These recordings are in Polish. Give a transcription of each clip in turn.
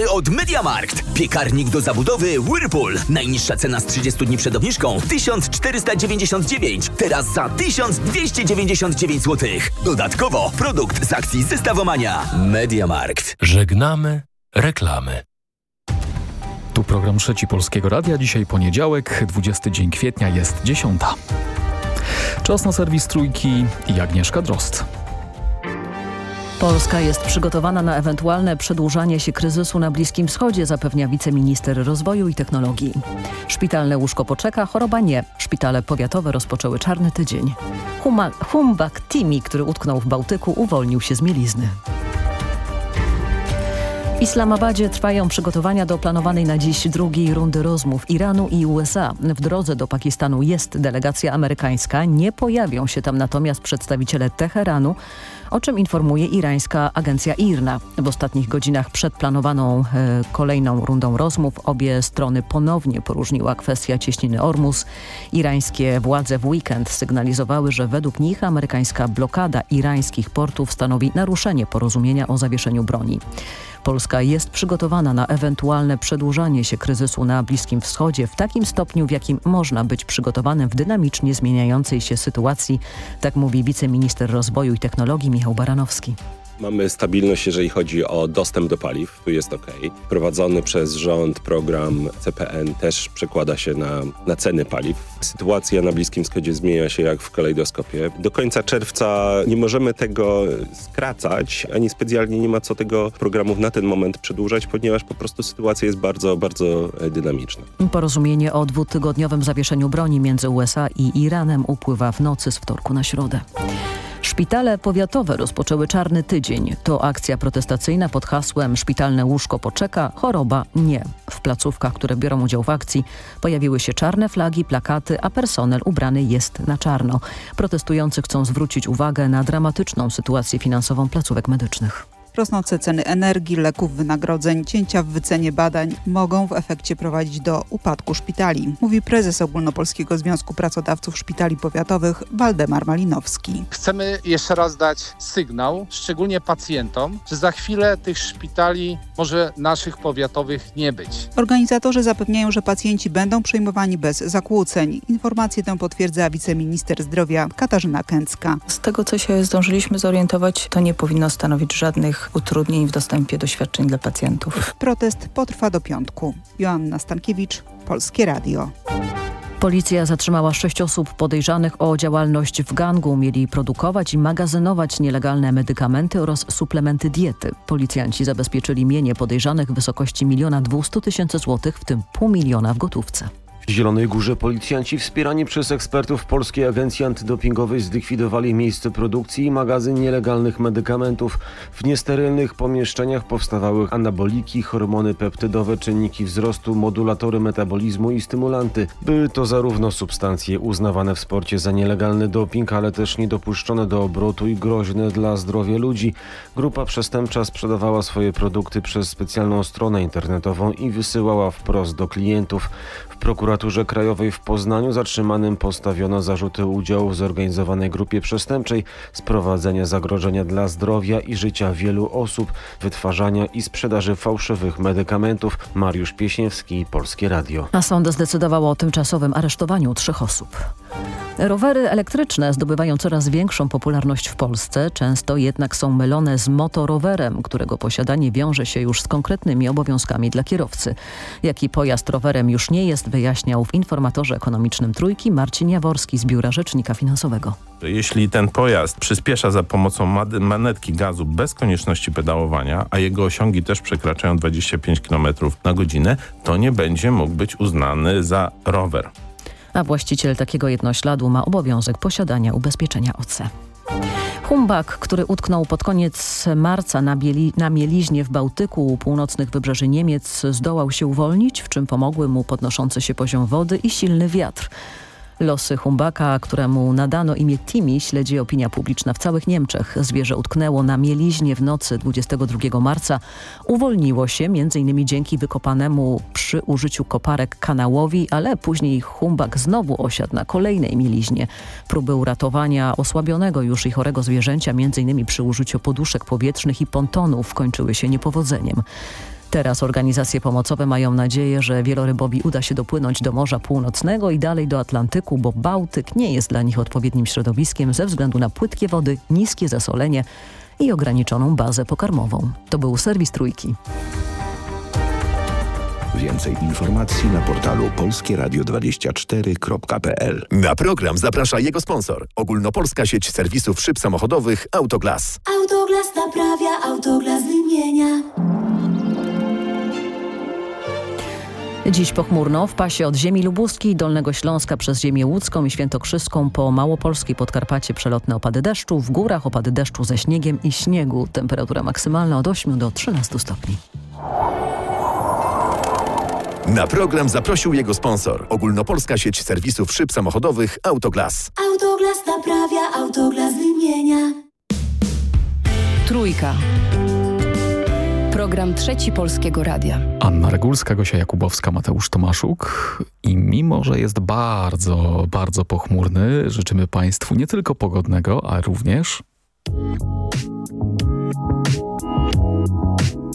od MediaMarkt. Piekarnik do zabudowy Whirlpool. Najniższa cena z 30 dni przed obniżką 1499. Teraz za 1299 zł. Dodatkowo produkt z akcji Zestawomania. MediaMarkt. Żegnamy reklamy. Tu program Trzeci Polskiego Radia. Dzisiaj poniedziałek, 20 dzień kwietnia, jest 10. Czas na serwis Trójki i Agnieszka Drost. Polska jest przygotowana na ewentualne przedłużanie się kryzysu na Bliskim Wschodzie, zapewnia wiceminister rozwoju i technologii. Szpitalne łóżko poczeka, choroba nie. Szpitale powiatowe rozpoczęły czarny tydzień. Huma, Humbak Timi, który utknął w Bałtyku, uwolnił się z mielizny. W Islamabadzie trwają przygotowania do planowanej na dziś drugiej rundy rozmów Iranu i USA. W drodze do Pakistanu jest delegacja amerykańska. Nie pojawią się tam natomiast przedstawiciele Teheranu, o czym informuje irańska agencja IRNA. W ostatnich godzinach przed planowaną e, kolejną rundą rozmów obie strony ponownie poróżniła kwestia cieśniny Ormus. Irańskie władze w weekend sygnalizowały, że według nich amerykańska blokada irańskich portów stanowi naruszenie porozumienia o zawieszeniu broni. Polska jest przygotowana na ewentualne przedłużanie się kryzysu na Bliskim Wschodzie w takim stopniu, w jakim można być przygotowanym w dynamicznie zmieniającej się sytuacji, tak mówi wiceminister rozwoju i technologii Michał Baranowski. Mamy stabilność, jeżeli chodzi o dostęp do paliw, tu jest ok. Prowadzony przez rząd program CPN też przekłada się na, na ceny paliw. Sytuacja na Bliskim Wschodzie zmienia się jak w kalejdoskopie. Do końca czerwca nie możemy tego skracać, ani specjalnie nie ma co tego programów na ten moment przedłużać, ponieważ po prostu sytuacja jest bardzo, bardzo dynamiczna. Porozumienie o dwutygodniowym zawieszeniu broni między USA i Iranem upływa w nocy z wtorku na środę. Szpitale powiatowe rozpoczęły czarny tydzień. To akcja protestacyjna pod hasłem Szpitalne łóżko poczeka, choroba nie. W placówkach, które biorą udział w akcji pojawiły się czarne flagi, plakaty, a personel ubrany jest na czarno. Protestujący chcą zwrócić uwagę na dramatyczną sytuację finansową placówek medycznych. Rosnące ceny energii, leków, wynagrodzeń, cięcia w wycenie badań mogą w efekcie prowadzić do upadku szpitali, mówi prezes Ogólnopolskiego Związku Pracodawców Szpitali Powiatowych Waldemar Malinowski. Chcemy jeszcze raz dać sygnał, szczególnie pacjentom, że za chwilę tych szpitali może naszych powiatowych nie być. Organizatorzy zapewniają, że pacjenci będą przejmowani bez zakłóceń. Informację tę potwierdza wiceminister zdrowia Katarzyna Kęcka. Z tego, co się zdążyliśmy zorientować, to nie powinno stanowić żadnych utrudnień w dostępie do świadczeń dla pacjentów. Protest potrwa do piątku. Joanna Stankiewicz, Polskie Radio. Policja zatrzymała sześć osób podejrzanych o działalność w gangu. Mieli produkować i magazynować nielegalne medykamenty oraz suplementy diety. Policjanci zabezpieczyli mienie podejrzanych w wysokości miliona dwustu tysięcy złotych, w tym pół miliona w gotówce. W Zielonej Górze policjanci wspierani przez ekspertów Polskiej Agencji Antydopingowej zlikwidowali miejsce produkcji i magazyn nielegalnych medykamentów. W niesterylnych pomieszczeniach powstawały anaboliki, hormony peptydowe, czynniki wzrostu, modulatory metabolizmu i stymulanty. Były to zarówno substancje uznawane w sporcie za nielegalny doping, ale też niedopuszczone do obrotu i groźne dla zdrowia ludzi. Grupa przestępcza sprzedawała swoje produkty przez specjalną stronę internetową i wysyłała wprost do klientów. Prokuraturze krajowej w Poznaniu zatrzymanym postawiono zarzuty udziału w zorganizowanej grupie przestępczej, sprowadzenia zagrożenia dla zdrowia i życia wielu osób, wytwarzania i sprzedaży fałszywych medykamentów. Mariusz Pieśniewski, Polskie Radio. A sąd zdecydował o tymczasowym aresztowaniu trzech osób. Rowery elektryczne zdobywają coraz większą popularność w Polsce, często jednak są mylone z motorowerem, którego posiadanie wiąże się już z konkretnymi obowiązkami dla kierowcy. Jaki pojazd rowerem już nie jest, wyjaśniał w informatorze ekonomicznym Trójki Marcin Jaworski z Biura Rzecznika Finansowego. Jeśli ten pojazd przyspiesza za pomocą manetki gazu bez konieczności pedałowania, a jego osiągi też przekraczają 25 km na godzinę, to nie będzie mógł być uznany za rower a właściciel takiego jednośladu ma obowiązek posiadania ubezpieczenia OC. Humbak, który utknął pod koniec marca na, Bieli, na mieliźnie w Bałtyku u północnych wybrzeży Niemiec, zdołał się uwolnić, w czym pomogły mu podnoszący się poziom wody i silny wiatr. Losy Humbaka, któremu nadano imię Timi, śledzi opinia publiczna w całych Niemczech. Zwierzę utknęło na mieliźnie w nocy 22 marca. Uwolniło się m.in. dzięki wykopanemu przy użyciu koparek kanałowi, ale później Humbak znowu osiadł na kolejnej mieliźnie. Próby uratowania osłabionego już i chorego zwierzęcia, m.in. przy użyciu poduszek powietrznych i pontonów, kończyły się niepowodzeniem. Teraz organizacje pomocowe mają nadzieję, że wielorybowi uda się dopłynąć do Morza Północnego i dalej do Atlantyku, bo Bałtyk nie jest dla nich odpowiednim środowiskiem ze względu na płytkie wody, niskie zasolenie i ograniczoną bazę pokarmową. To był serwis Trójki. Więcej informacji na portalu polskieradio24.pl. Na program zaprasza jego sponsor. Ogólnopolska sieć serwisów szyb samochodowych Autoglas. Autoglas naprawia, Autoglas wymienia. Dziś pochmurno w pasie od ziemi lubuskiej, Dolnego Śląska przez ziemię łódzką i świętokrzyską po Małopolskiej Podkarpacie przelotne opady deszczu, w górach opady deszczu ze śniegiem i śniegu. Temperatura maksymalna od 8 do 13 stopni. Na program zaprosił jego sponsor. Ogólnopolska sieć serwisów szyb samochodowych Autoglas. Autoglas naprawia, Autoglas wymienia. Trójka. Program Trzeci Polskiego Radia. Anna Regulska, Gosia Jakubowska, Mateusz Tomaszuk. I mimo, że jest bardzo, bardzo pochmurny, życzymy Państwu nie tylko pogodnego, a również...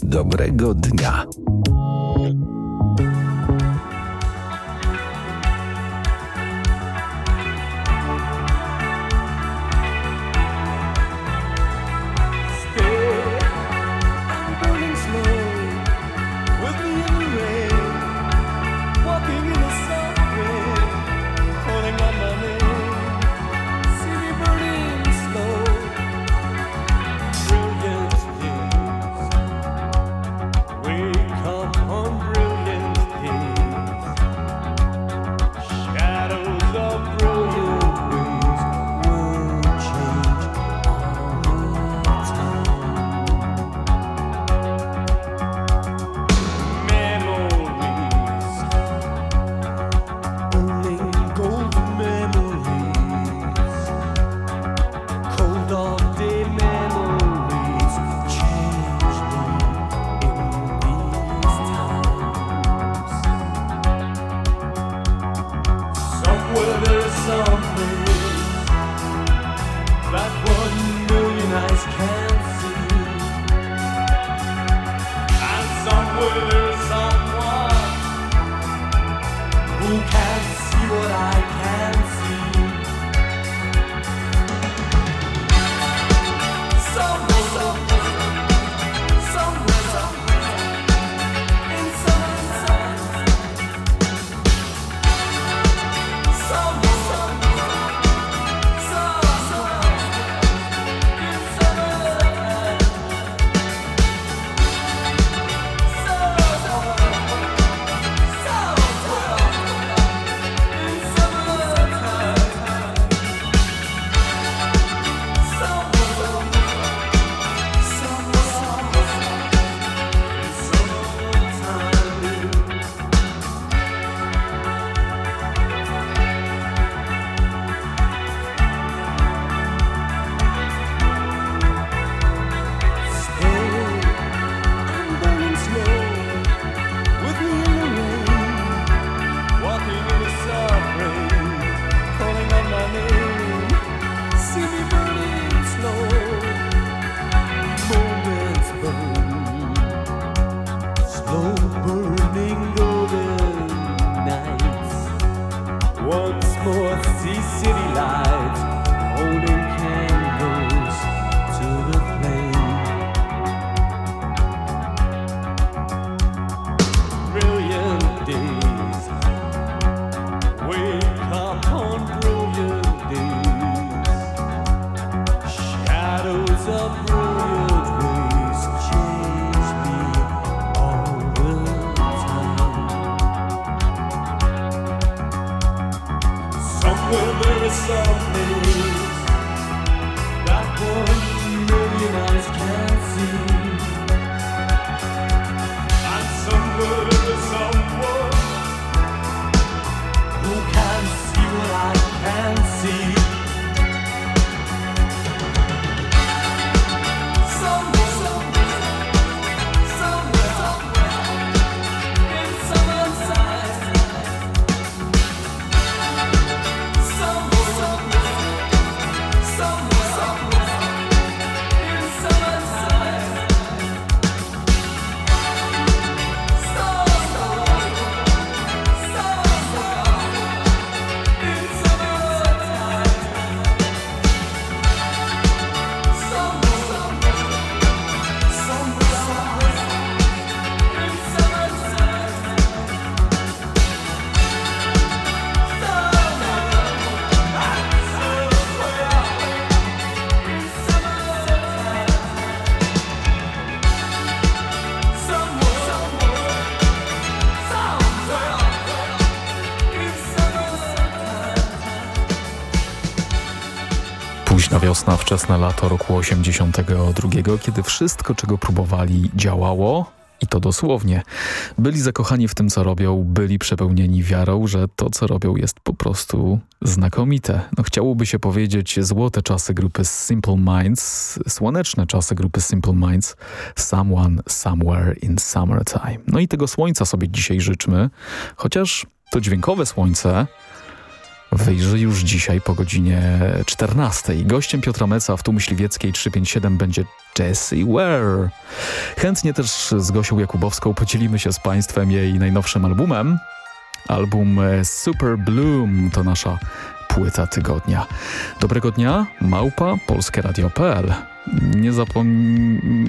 Dobrego dnia. Wiosna, wczesne lato roku 82, kiedy wszystko, czego próbowali, działało, i to dosłownie. Byli zakochani w tym, co robią, byli przepełnieni wiarą, że to, co robią, jest po prostu znakomite. No, chciałoby się powiedzieć złote czasy grupy Simple Minds, słoneczne czasy grupy Simple Minds, Someone, Somewhere in Summertime. No i tego słońca sobie dzisiaj życzmy, chociaż to dźwiękowe słońce wyjrzy już dzisiaj po godzinie 14. Gościem Piotra Meca w Tu Myśliwieckiej 357 będzie Jessie Ware. Chętnie też z Gosią Jakubowską podzielimy się z Państwem jej najnowszym albumem. Album Super Bloom to nasza płyta tygodnia. Dobrego dnia, małpa polskieradio.pl. Nie zapom...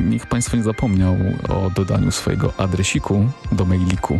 Niech Państwo nie zapomniał o dodaniu swojego adresiku do mailiku.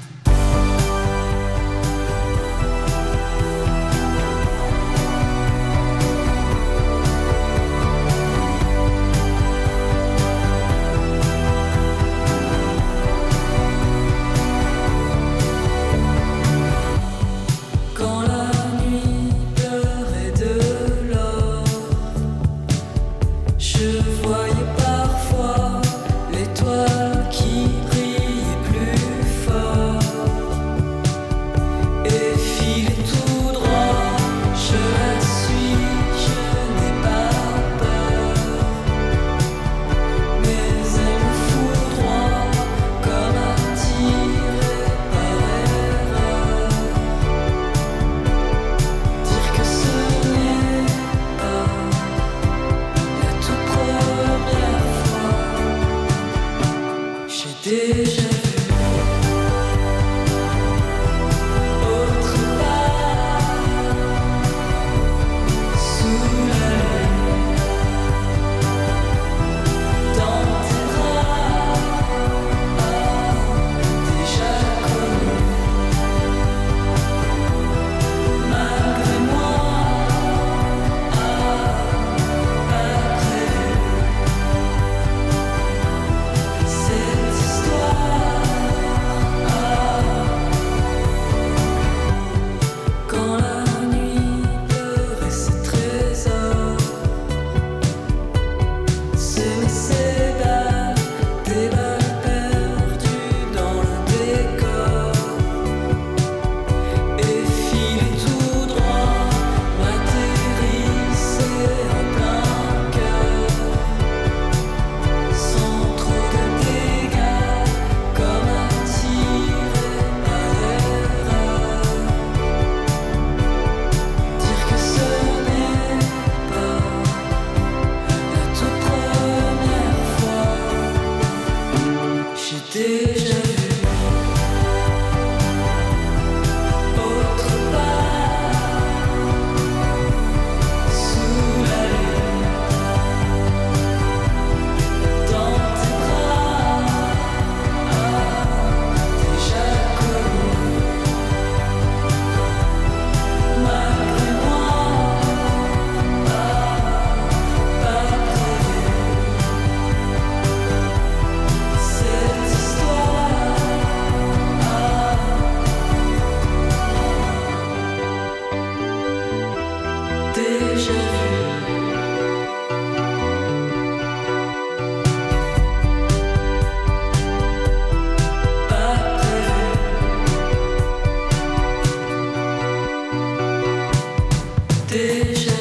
dish.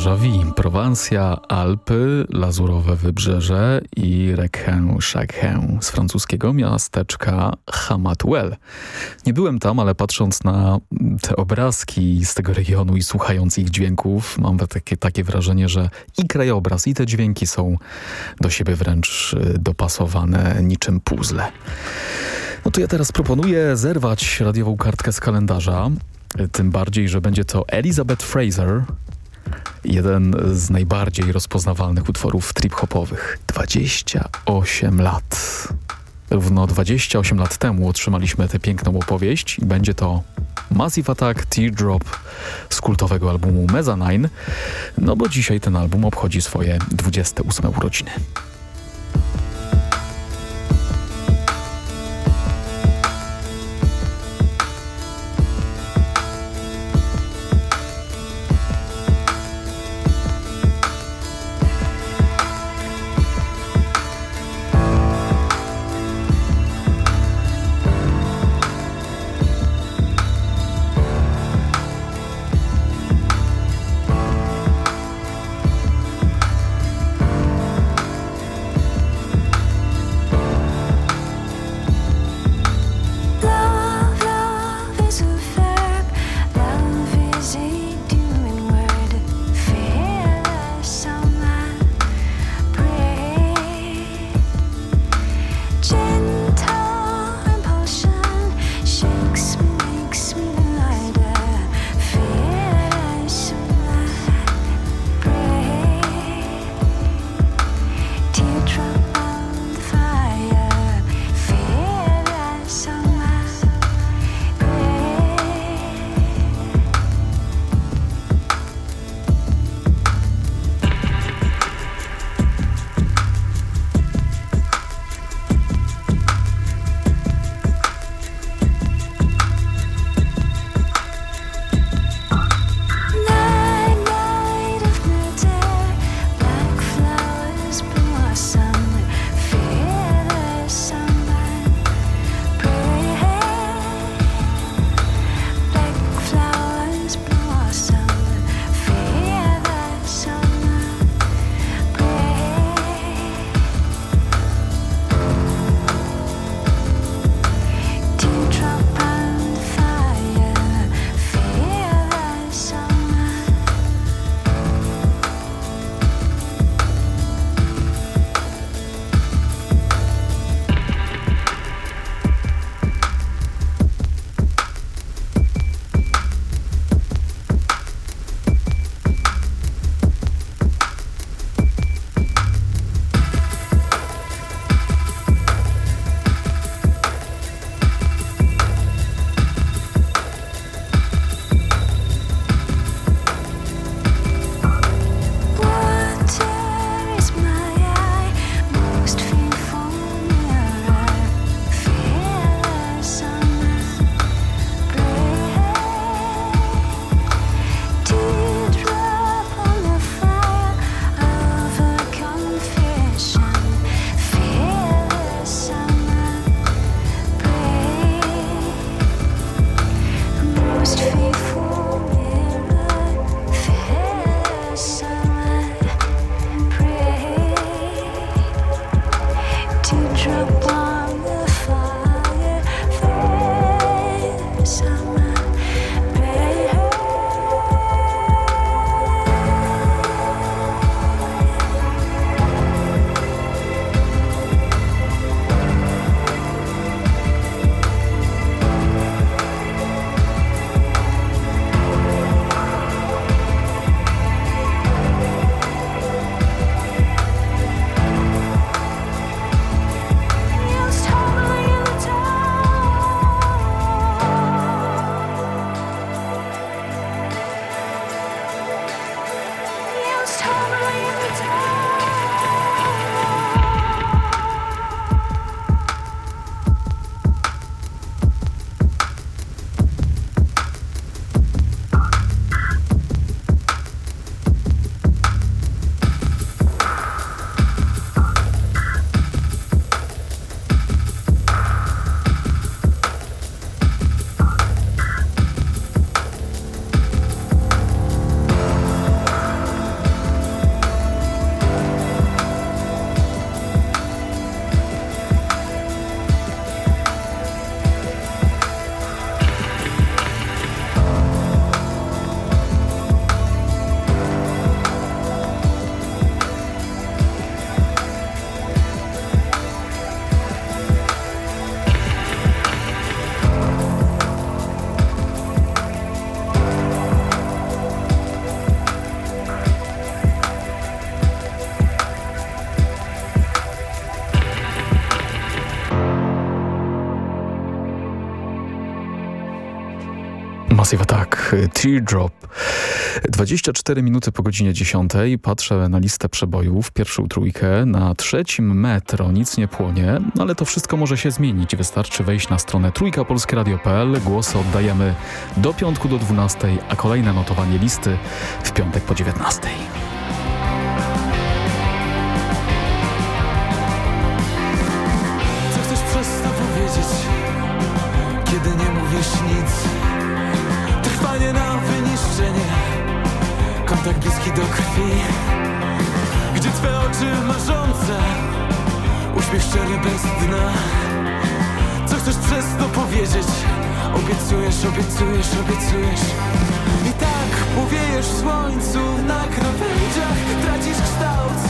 Déjà vu. Prowansja, Alpy, Lazurowe Wybrzeże i Requin Chacun z francuskiego miasteczka Hamatuel. Nie byłem tam, ale patrząc na te obrazki z tego regionu i słuchając ich dźwięków, mam takie, takie wrażenie, że i krajobraz, i te dźwięki są do siebie wręcz y, dopasowane niczym puzzle. No to ja teraz proponuję zerwać radiową kartkę z kalendarza, tym bardziej, że będzie to Elizabeth Fraser, jeden z najbardziej rozpoznawalnych utworów trip-hopowych. 28 lat. Równo 28 lat temu otrzymaliśmy tę piękną opowieść i będzie to Massive Attack Teardrop z kultowego albumu Mezzanine, no bo dzisiaj ten album obchodzi swoje 28 urodziny. Teardrop. 24 minuty po godzinie 10. Patrzę na listę przebojów, pierwszą trójkę. Na trzecim metro nic nie płonie, ale to wszystko może się zmienić. Wystarczy wejść na stronę trójkapolskieradio.pl. Głosy oddajemy do piątku do 12, a kolejne notowanie listy w piątek po 19. Co chcesz przez to powiedzieć, kiedy nie mówisz nic? Kontakt bliski do krwi. Gdzie twe oczy marzące, uśmiech szczery bez dna. Co chcesz przez to powiedzieć? Obiecujesz, obiecujesz, obiecujesz. I tak powiejesz w słońcu na krawędziach, tracisz kształt.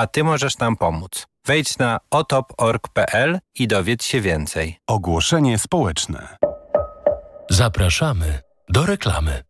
a ty możesz nam pomóc. Wejdź na otop.org.pl i dowiedz się więcej. Ogłoszenie społeczne. Zapraszamy do reklamy.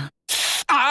Ah!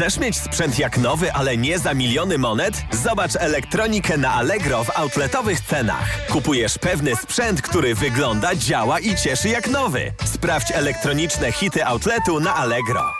Chcesz mieć sprzęt jak nowy, ale nie za miliony monet? Zobacz elektronikę na Allegro w outletowych cenach. Kupujesz pewny sprzęt, który wygląda, działa i cieszy jak nowy. Sprawdź elektroniczne hity outletu na Allegro.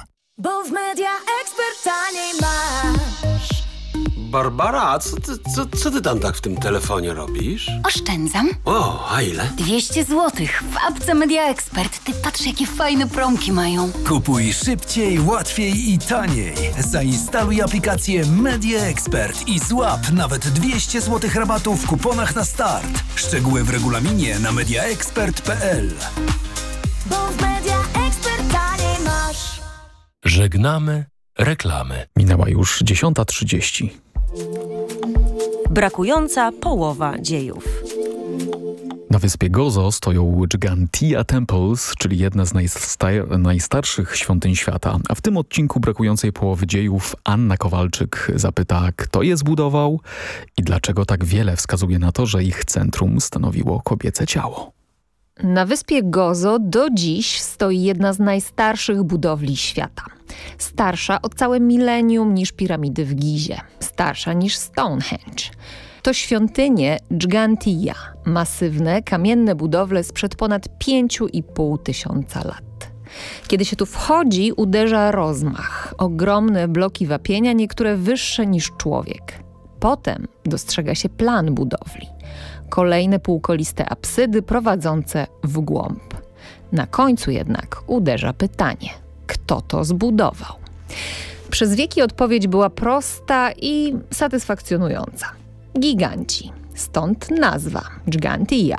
Bo w media ekspert taniej masz. Barbara, co ty, co, co ty tam tak w tym telefonie robisz? Oszczędzam. O, a ile? 200 zł w apce Media Expert. Ty patrz, jakie fajne promki mają. Kupuj szybciej, łatwiej i taniej. Zainstaluj aplikację Media Expert i złap nawet 200 zł rabatu w kuponach na start. Szczegóły w regulaminie na mediaexpert.pl. Bo w media. Żegnamy reklamy. Minęła już 10.30. Brakująca połowa dziejów. Na wyspie Gozo stoją Gigantia Temples, czyli jedna z najsta- najstarszych świątyń świata. A w tym odcinku brakującej połowy dziejów Anna Kowalczyk zapyta, kto je zbudował i dlaczego tak wiele wskazuje na to, że ich centrum stanowiło kobiece ciało. Na wyspie Gozo do dziś stoi jedna z najstarszych budowli świata. Starsza o całe milenium niż piramidy w Gizie. Starsza niż Stonehenge. To świątynie Gigantia, masywne, kamienne budowle sprzed ponad 5,5 tysiąca lat. Kiedy się tu wchodzi, uderza rozmach. Ogromne bloki wapienia, niektóre wyższe niż człowiek. Potem dostrzega się plan budowli. Kolejne półkoliste apsydy prowadzące w głąb. Na końcu jednak uderza pytanie, kto to zbudował? Przez wieki odpowiedź była prosta i satysfakcjonująca. Giganci. Stąd nazwa Gigantia.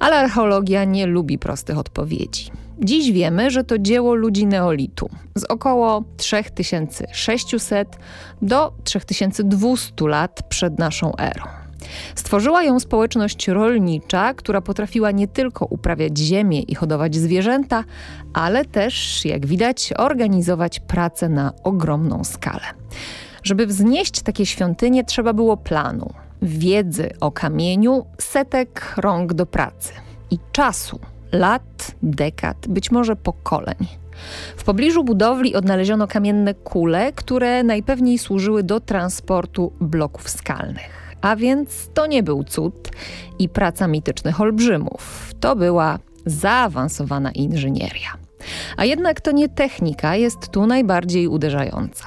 Ale archeologia nie lubi prostych odpowiedzi. Dziś wiemy, że to dzieło ludzi neolitu z około 3600 do 3200 lat przed naszą erą. Stworzyła ją społeczność rolnicza, która potrafiła nie tylko uprawiać ziemię i hodować zwierzęta, ale też, jak widać, organizować pracę na ogromną skalę. Żeby wznieść takie świątynie, trzeba było planu, wiedzy o kamieniu, setek rąk do pracy i czasu lat, dekad, być może pokoleń. W pobliżu budowli odnaleziono kamienne kule, które najpewniej służyły do transportu bloków skalnych. A więc to nie był cud i praca mitycznych olbrzymów. To była zaawansowana inżynieria. A jednak to nie technika jest tu najbardziej uderzająca.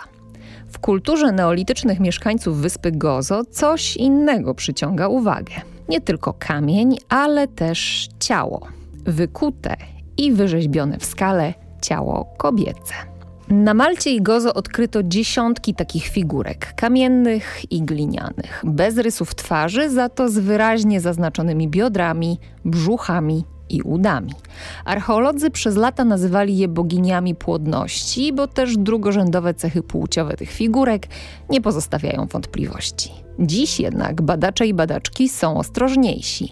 W kulturze neolitycznych mieszkańców wyspy Gozo coś innego przyciąga uwagę. Nie tylko kamień, ale też ciało. Wykute i wyrzeźbione w skale ciało kobiece. Na Malcie i Gozo odkryto dziesiątki takich figurek, kamiennych i glinianych, bez rysów twarzy, za to z wyraźnie zaznaczonymi biodrami, brzuchami i udami. Archeolodzy przez lata nazywali je boginiami płodności, bo też drugorzędowe cechy płciowe tych figurek nie pozostawiają wątpliwości. Dziś jednak badacze i badaczki są ostrożniejsi,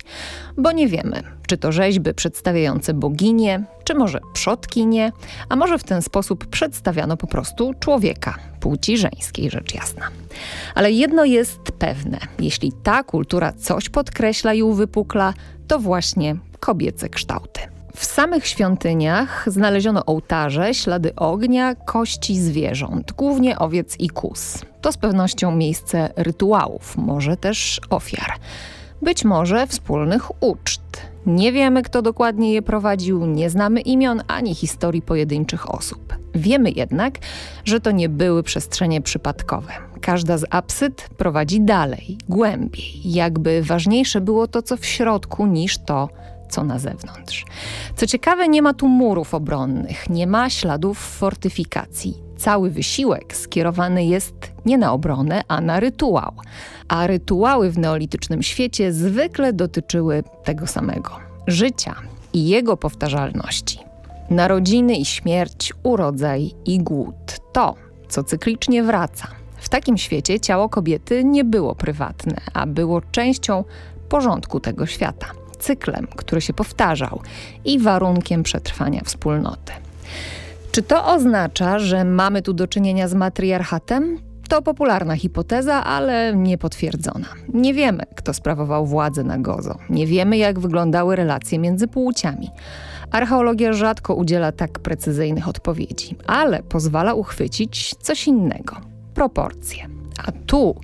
bo nie wiemy, czy to rzeźby przedstawiające boginie, czy może przodkinie, a może w ten sposób przedstawiano po prostu człowieka, płci żeńskiej rzecz jasna. Ale jedno jest pewne, jeśli ta kultura coś podkreśla i uwypukla, to właśnie kobiece kształty. W samych świątyniach znaleziono ołtarze, ślady ognia, kości zwierząt, głównie owiec i kus. To z pewnością miejsce rytuałów, może też ofiar. Być może wspólnych uczt. Nie wiemy, kto dokładnie je prowadził, nie znamy imion ani historii pojedynczych osób. Wiemy jednak, że to nie były przestrzenie przypadkowe. Każda z apsyd prowadzi dalej, głębiej, jakby ważniejsze było to, co w środku, niż to, co na zewnątrz. Co ciekawe, nie ma tu murów obronnych, nie ma śladów fortyfikacji. Cały wysiłek skierowany jest nie na obronę, a na rytuał. A rytuały w neolitycznym świecie zwykle dotyczyły tego samego życia i jego powtarzalności. Narodziny i śmierć, urodzaj i głód to, co cyklicznie wraca. W takim świecie ciało kobiety nie było prywatne, a było częścią porządku tego świata cyklem, który się powtarzał i warunkiem przetrwania wspólnoty. Czy to oznacza, że mamy tu do czynienia z matriarchatem? To popularna hipoteza, ale niepotwierdzona. Nie wiemy, kto sprawował władzę na Gozo. Nie wiemy, jak wyglądały relacje między płciami. Archeologia rzadko udziela tak precyzyjnych odpowiedzi, ale pozwala uchwycić coś innego proporcje. A tu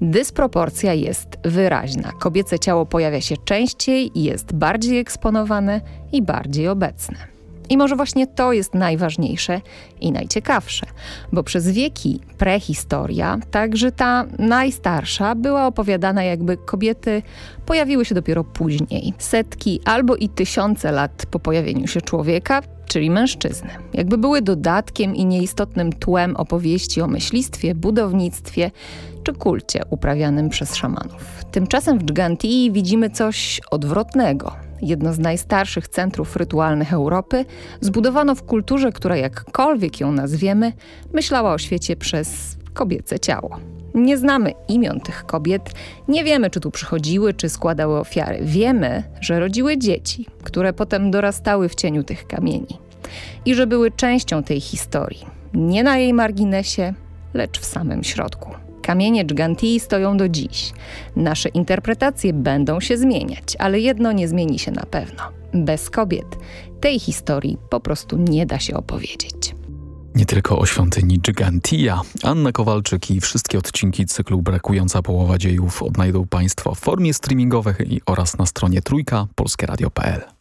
dysproporcja jest wyraźna. Kobiece ciało pojawia się częściej, jest bardziej eksponowane i bardziej obecne. I może właśnie to jest najważniejsze i najciekawsze, bo przez wieki prehistoria, także ta najstarsza, była opowiadana jakby kobiety pojawiły się dopiero później. Setki albo i tysiące lat po pojawieniu się człowieka, czyli mężczyzny. Jakby były dodatkiem i nieistotnym tłem opowieści o myślistwie, budownictwie czy kulcie uprawianym przez szamanów. Tymczasem w Dżgantii widzimy coś odwrotnego. Jedno z najstarszych centrów rytualnych Europy zbudowano w kulturze, która jakkolwiek ją nazwiemy, myślała o świecie przez kobiece ciało. Nie znamy imion tych kobiet, nie wiemy, czy tu przychodziły, czy składały ofiary. Wiemy, że rodziły dzieci, które potem dorastały w cieniu tych kamieni i że były częścią tej historii. Nie na jej marginesie, lecz w samym środku. Kamienie Dżgantii stoją do dziś. Nasze interpretacje będą się zmieniać, ale jedno nie zmieni się na pewno. Bez kobiet tej historii po prostu nie da się opowiedzieć. Nie tylko o świątyni Gigantia. Anna Kowalczyk i wszystkie odcinki cyklu Brakująca połowa dziejów odnajdą Państwo w formie streamingowej oraz na stronie trójka polskieradio.pl.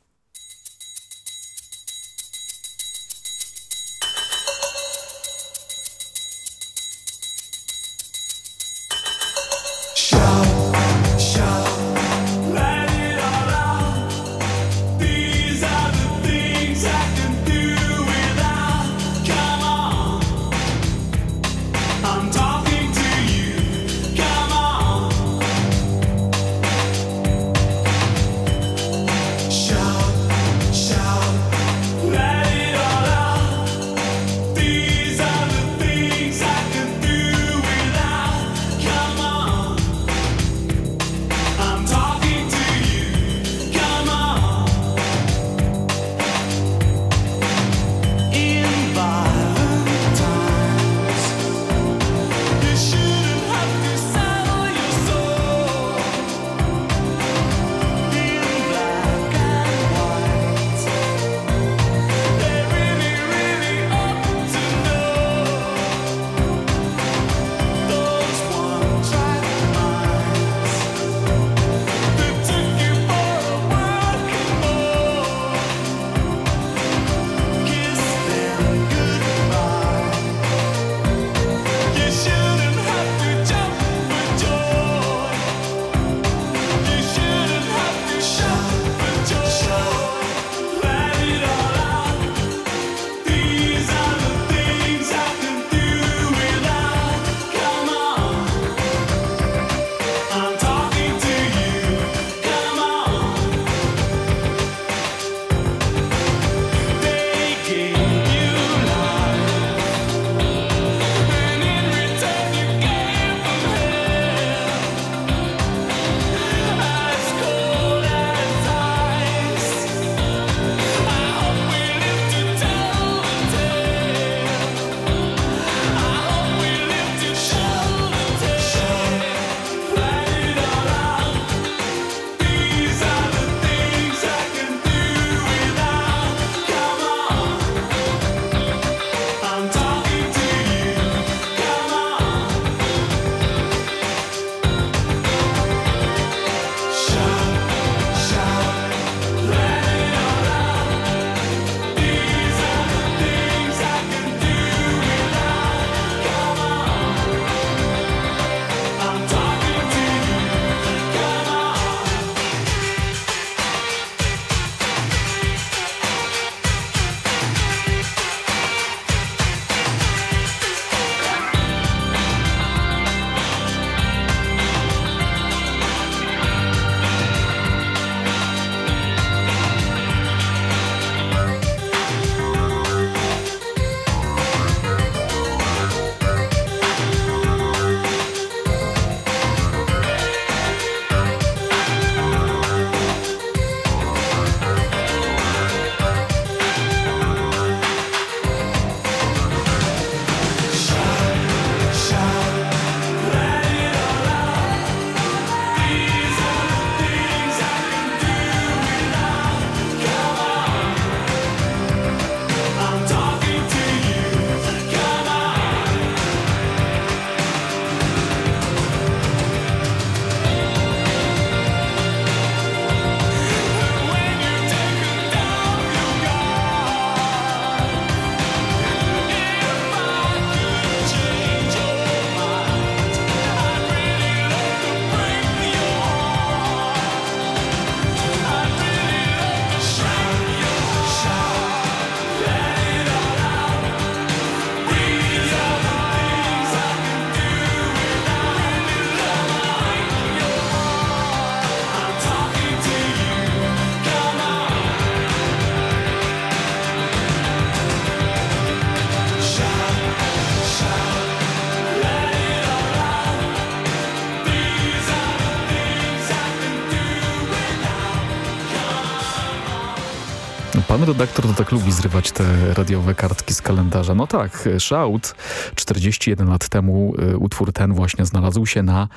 Pan redaktor to tak lubi zrywać te radiowe kartki z kalendarza. No tak, Shout 41 lat temu y, utwór ten właśnie znalazł się na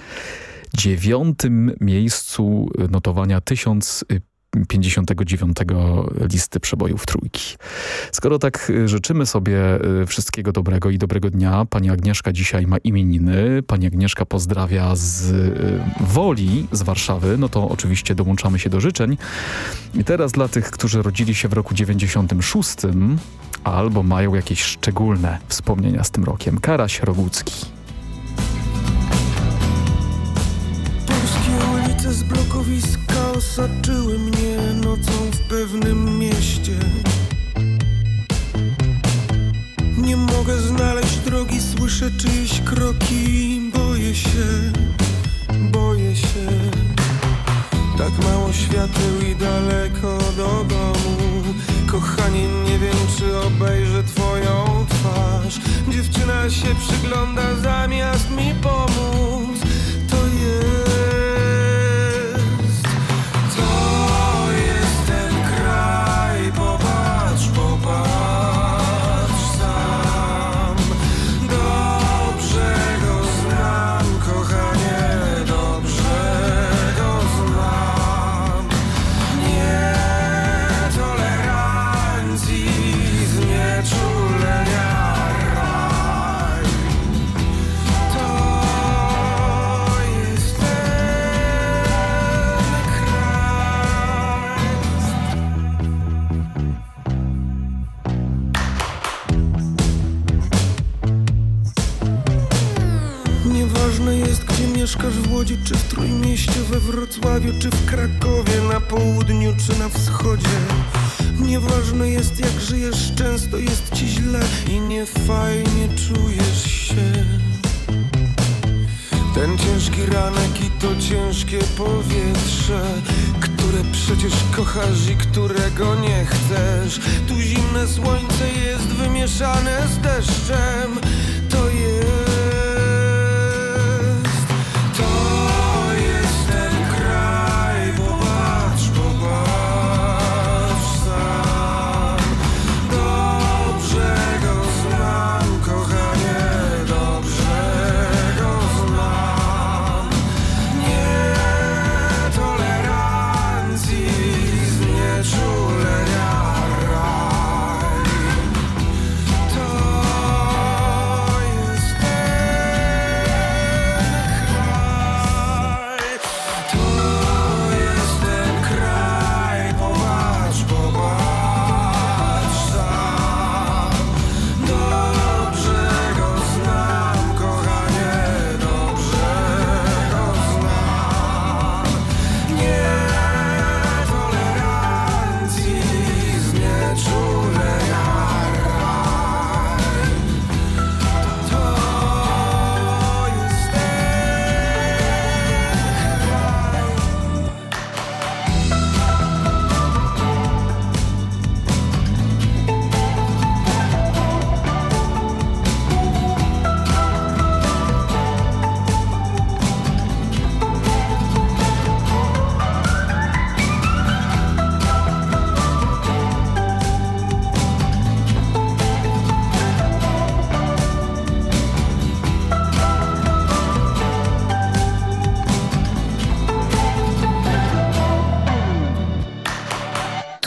dziewiątym miejscu notowania 1000 59 listy przebojów trójki. Skoro tak y, życzymy sobie y, wszystkiego dobrego i dobrego dnia, pani Agnieszka dzisiaj ma imieniny, pani Agnieszka pozdrawia z y, Woli, z Warszawy, no to oczywiście dołączamy się do życzeń. I teraz dla tych, którzy rodzili się w roku 96 albo mają jakieś szczególne wspomnienia z tym rokiem. Karaś Rogucki. Z blokowiska osaczyły mnie nocą w pewnym mieście. Nie mogę znaleźć drogi, słyszę czyjeś kroki. Boję się, boję się. Tak mało świateł i daleko do domu. Kochanie, nie wiem, czy obejrzę twoją twarz. Dziewczyna się przygląda zamiast mi pomóc. Mieszkasz w Łodzi, czy w Trójmieście, we Wrocławiu, czy w Krakowie, na południu, czy na wschodzie. Nieważne jest, jak żyjesz, często jest ci źle i niefajnie czujesz się. Ten ciężki ranek i to ciężkie powietrze, które przecież kochasz i którego nie chcesz. Tu zimne słońce jest wymieszane z deszczem.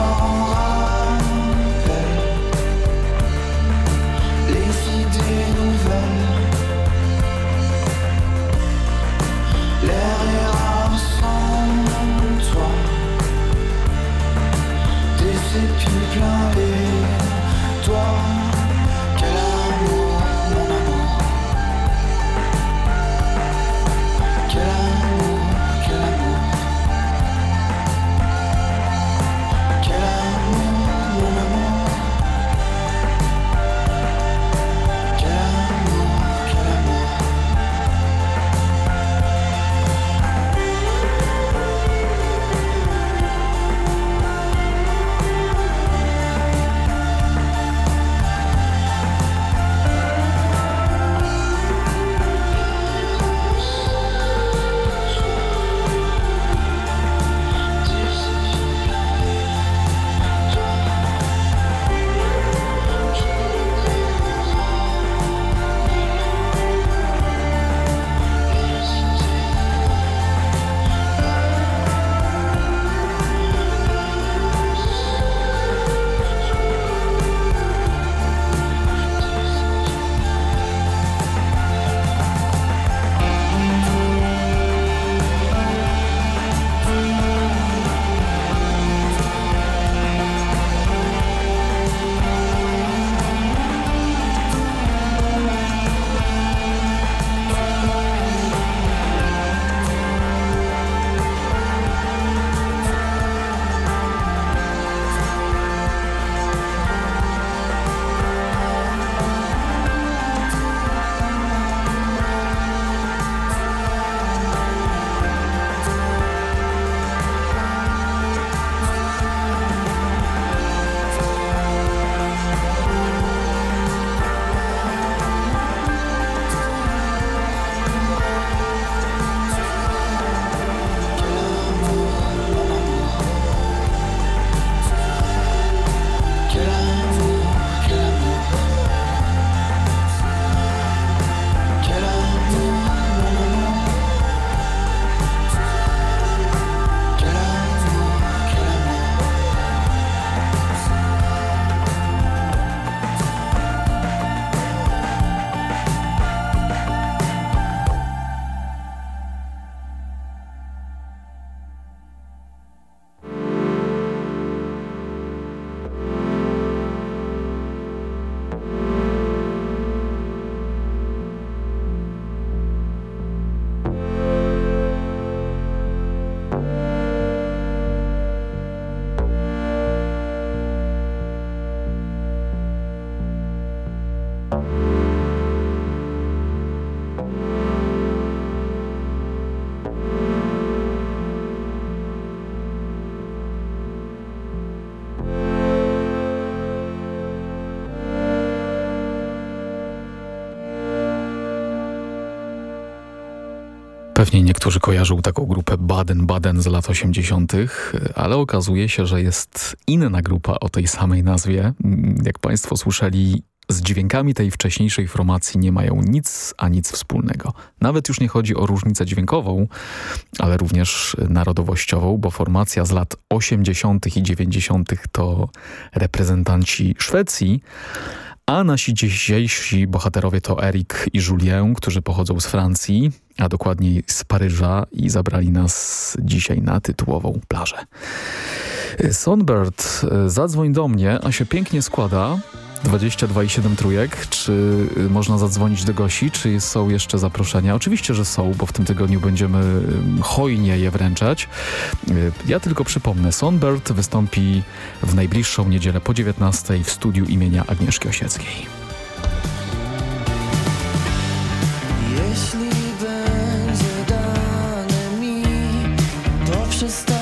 all Pewnie niektórzy kojarzą taką grupę Baden-Baden z lat 80., ale okazuje się, że jest inna grupa o tej samej nazwie. Jak Państwo słyszeli, z dźwiękami tej wcześniejszej formacji nie mają nic a nic wspólnego. Nawet już nie chodzi o różnicę dźwiękową, ale również narodowościową, bo formacja z lat 80. i 90. to reprezentanci Szwecji, a nasi dzisiejsi bohaterowie to Erik i Julien, którzy pochodzą z Francji, a dokładniej z Paryża i zabrali nas dzisiaj na tytułową plażę. Sonbird, zadzwoń do mnie, a się pięknie składa. 22,7 trójek. Czy można zadzwonić do Gosi? Czy są jeszcze zaproszenia? Oczywiście, że są, bo w tym tygodniu będziemy hojnie je wręczać. Ja tylko przypomnę, Sonbird wystąpi w najbliższą niedzielę po 19 w studiu imienia Agnieszki Osieckiej. Jeśli będzie dane mi, to przestań.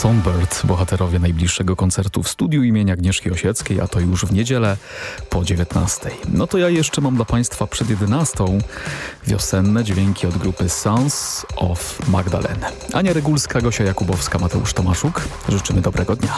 Songbird, bohaterowie najbliższego koncertu w studiu imienia Agnieszki Osieckiej, a to już w niedzielę po 19. No to ja jeszcze mam dla Państwa przed 11 wiosenne dźwięki od grupy Sons of Magdalene. Ania Regulska, Gosia Jakubowska, Mateusz Tomaszuk. Życzymy dobrego dnia.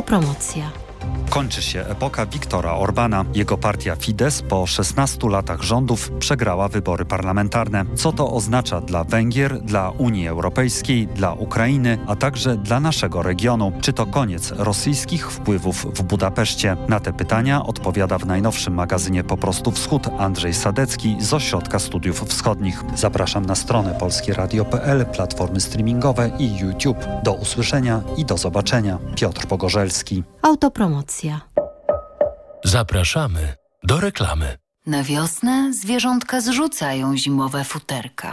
Autopromocja. Kończy się epoka Viktora Orbana. Jego partia Fidesz po 16 latach rządów przegrała wybory parlamentarne. Co to oznacza dla Węgier, dla Unii Europejskiej, dla Ukrainy, a także dla naszego regionu? Czy to koniec rosyjskich wpływów w Budapeszcie? Na te pytania odpowiada w najnowszym magazynie Po prostu Wschód Andrzej Sadecki z Ośrodka Studiów Wschodnich. Zapraszam na stronę polskieradio.pl, platformy streamingowe i YouTube. Do usłyszenia i do zobaczenia. Piotr Pogorzelski. Autopromocja. Zapraszamy do reklamy. Na wiosnę zwierzątka zrzucają zimowe futerka.